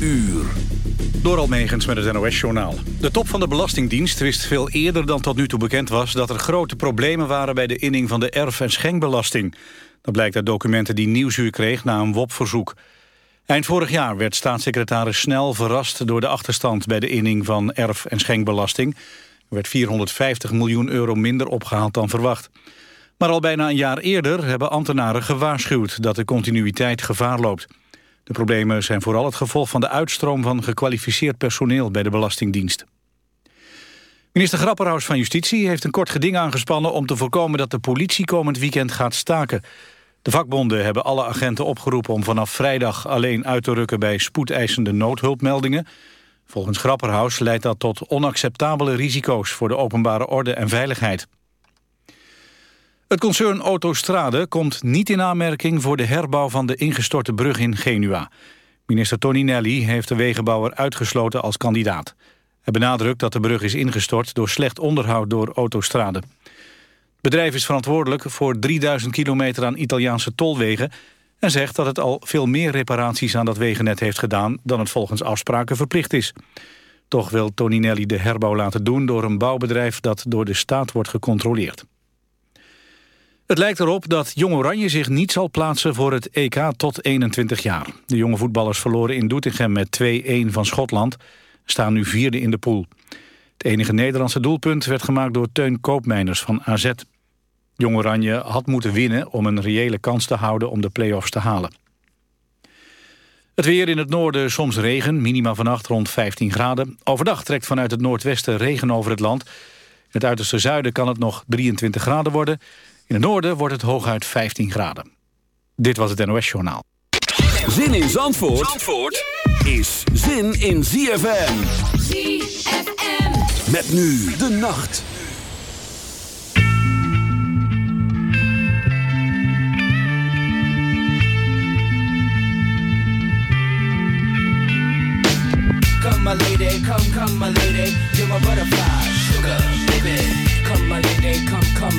uur. Door Almegens met het NOS-journaal. De top van de Belastingdienst wist veel eerder dan tot nu toe bekend was... dat er grote problemen waren bij de inning van de erf- en schenkbelasting. Dat blijkt uit documenten die Nieuwsuur kreeg na een WOP-verzoek. Eind vorig jaar werd staatssecretaris Snel verrast... door de achterstand bij de inning van erf- en schenkbelasting. Er werd 450 miljoen euro minder opgehaald dan verwacht. Maar al bijna een jaar eerder hebben ambtenaren gewaarschuwd... dat de continuïteit gevaar loopt. De problemen zijn vooral het gevolg van de uitstroom van gekwalificeerd personeel bij de Belastingdienst. Minister Grapperhaus van Justitie heeft een kort geding aangespannen om te voorkomen dat de politie komend weekend gaat staken. De vakbonden hebben alle agenten opgeroepen om vanaf vrijdag alleen uit te rukken bij spoedeisende noodhulpmeldingen. Volgens Grapperhaus leidt dat tot onacceptabele risico's voor de openbare orde en veiligheid. Het concern Autostrade komt niet in aanmerking voor de herbouw van de ingestorte brug in Genua. Minister Toninelli heeft de wegenbouwer uitgesloten als kandidaat. Hij benadrukt dat de brug is ingestort door slecht onderhoud door Autostrade. Het bedrijf is verantwoordelijk voor 3000 kilometer aan Italiaanse tolwegen... en zegt dat het al veel meer reparaties aan dat wegennet heeft gedaan... dan het volgens afspraken verplicht is. Toch wil Toninelli de herbouw laten doen door een bouwbedrijf... dat door de staat wordt gecontroleerd. Het lijkt erop dat Jong Oranje zich niet zal plaatsen voor het EK tot 21 jaar. De jonge voetballers verloren in Doetinchem met 2-1 van Schotland. Staan nu vierde in de pool. Het enige Nederlandse doelpunt werd gemaakt door Teun Koopmeiners van AZ. Jong Oranje had moeten winnen om een reële kans te houden om de play-offs te halen. Het weer in het noorden soms regen, minima vannacht rond 15 graden. Overdag trekt vanuit het noordwesten regen over het land. In het uiterste zuiden kan het nog 23 graden worden... In het noorden wordt het hooguit 15 graden. Dit was het NOS Journaal. Zin in Zandvoort, Zandvoort is zin in ZFM. ZFM. Met nu de nacht. Come my lady, come, come my lady, you're my butterfly,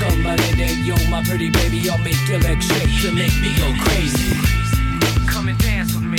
Come on my lady, yo, my pretty baby, I'll make your legs shake to make me go crazy. Come and dance with me.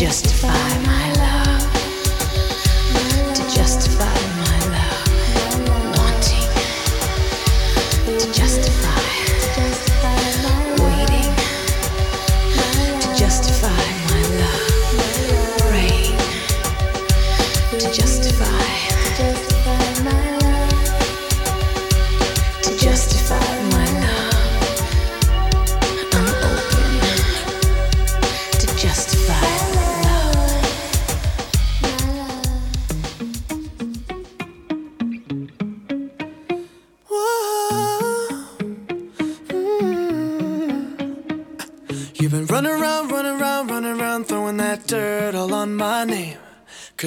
justify my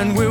and we'll.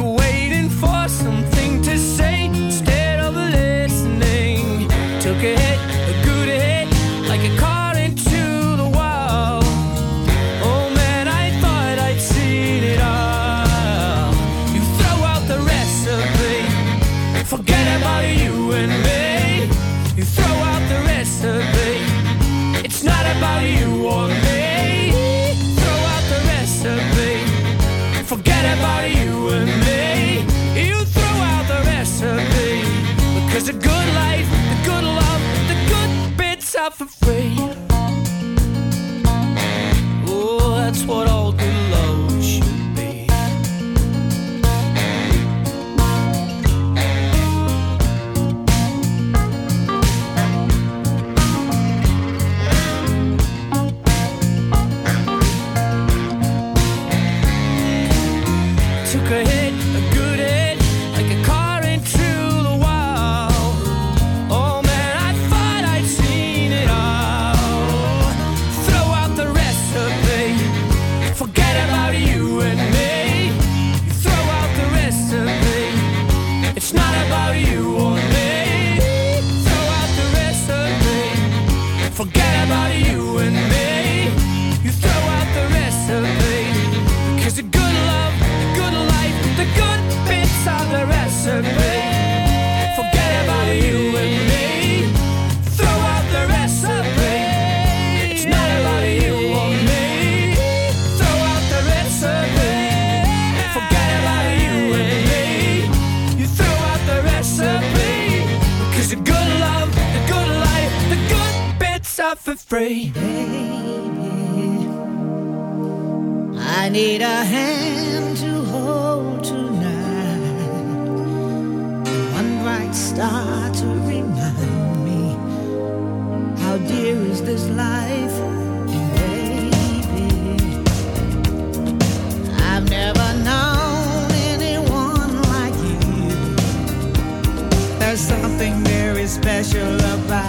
recipe. Forget about you and me. Throw out the recipe. It's not about you or me. Throw out the recipe. Forget about you and me. You throw out the the good love, the good life, the good bits are for free. Baby, I need a hand to hold to start to remind me how dear is this life, baby. I've never known anyone like you. There's something very special about.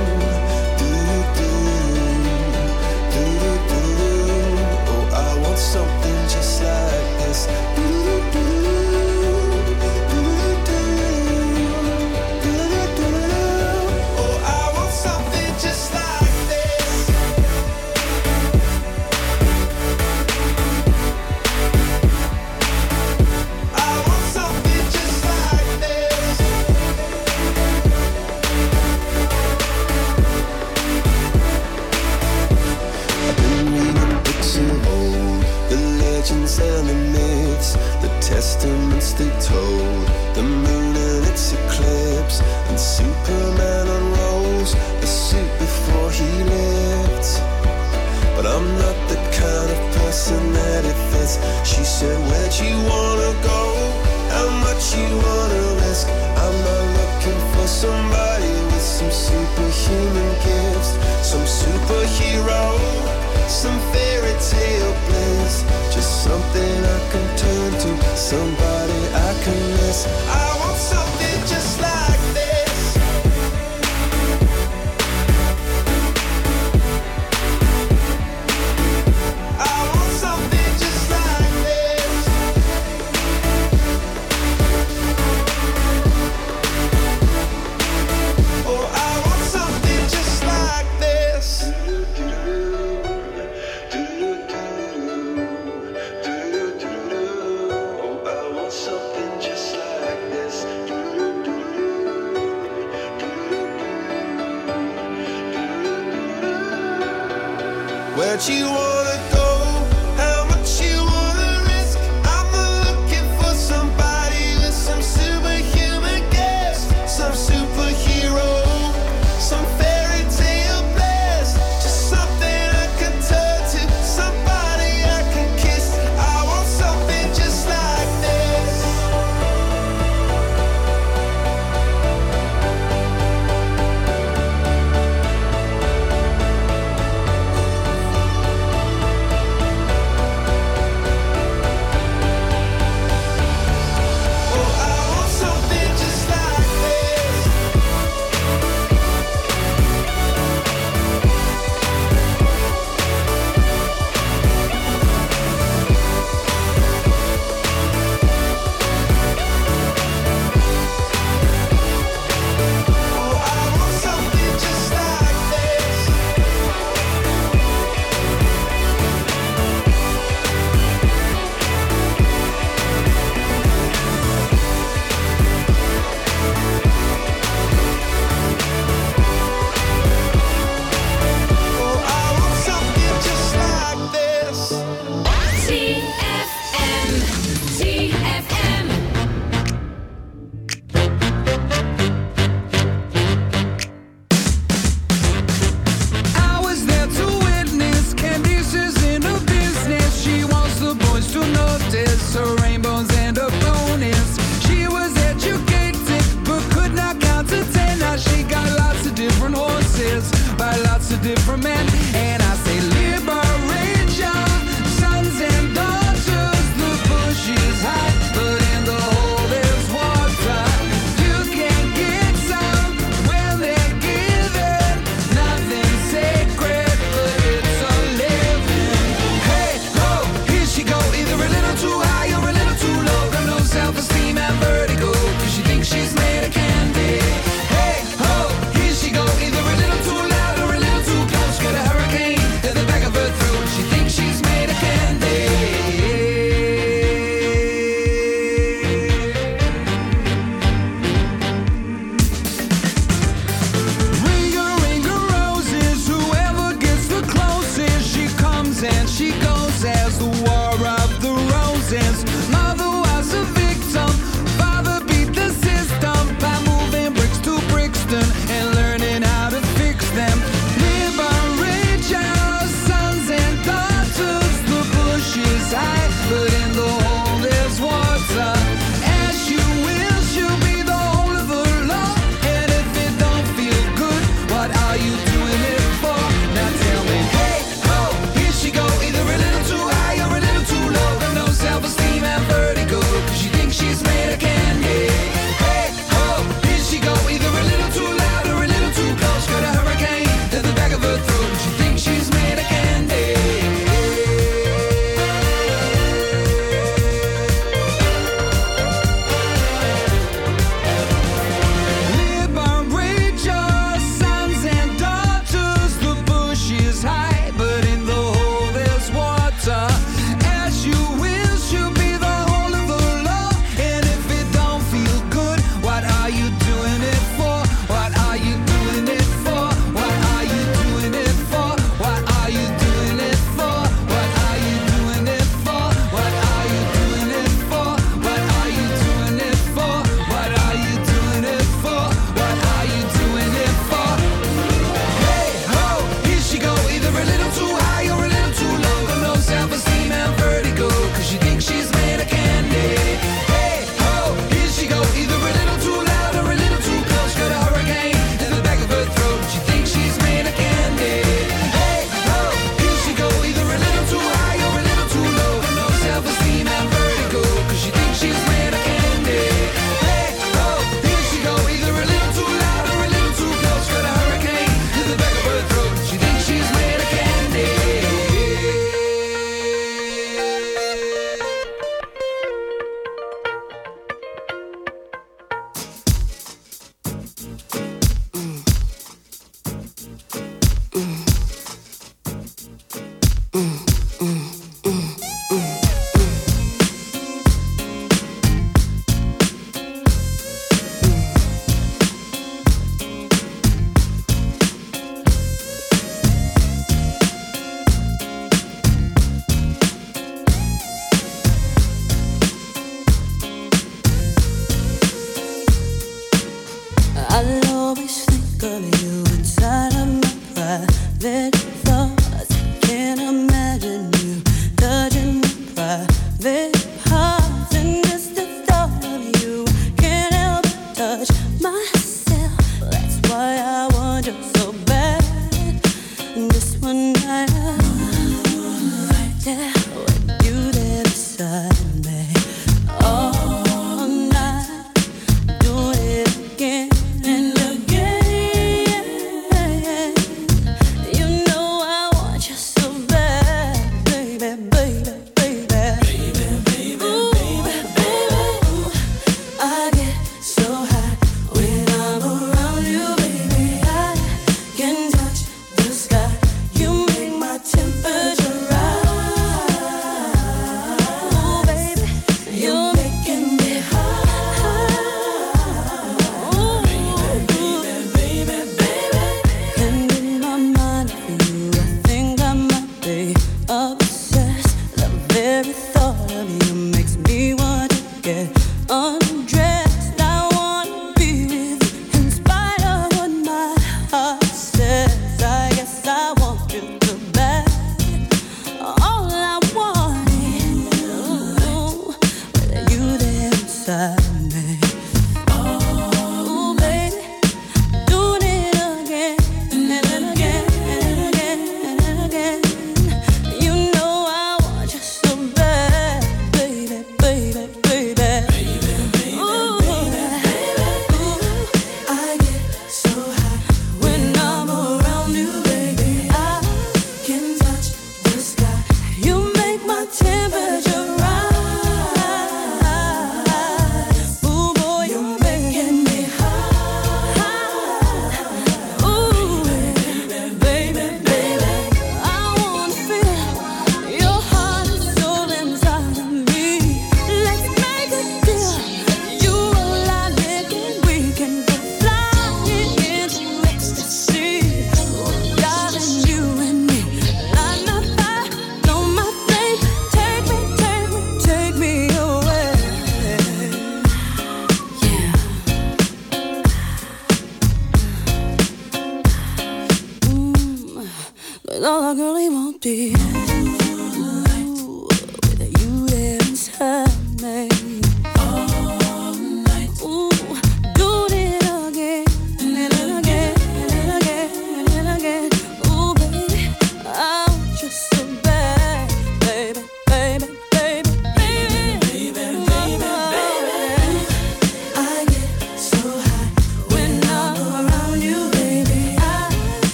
something I can turn to. Something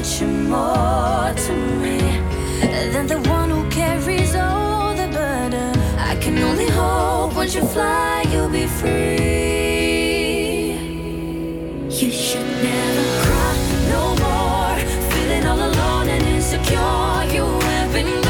much more to me than the one who carries all the burden. I can only hope once you fly, you'll be free. You should never cry no more. Feeling all alone and insecure. You have been